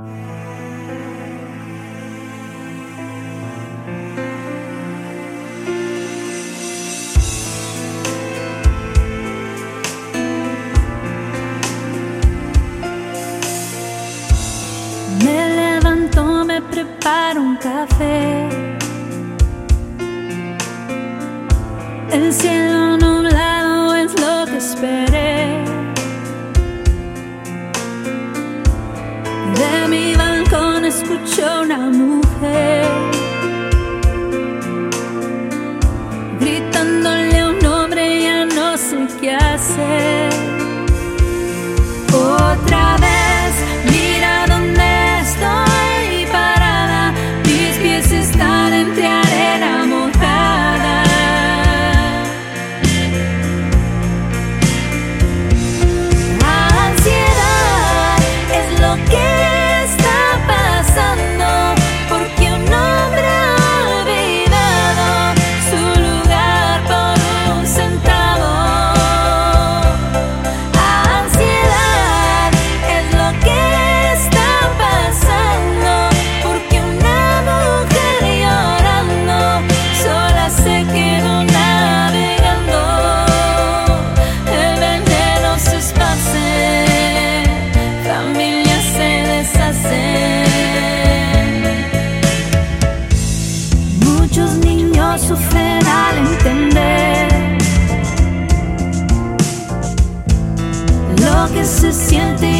Me levanto, me preparo un café. El cielo nublado que se siente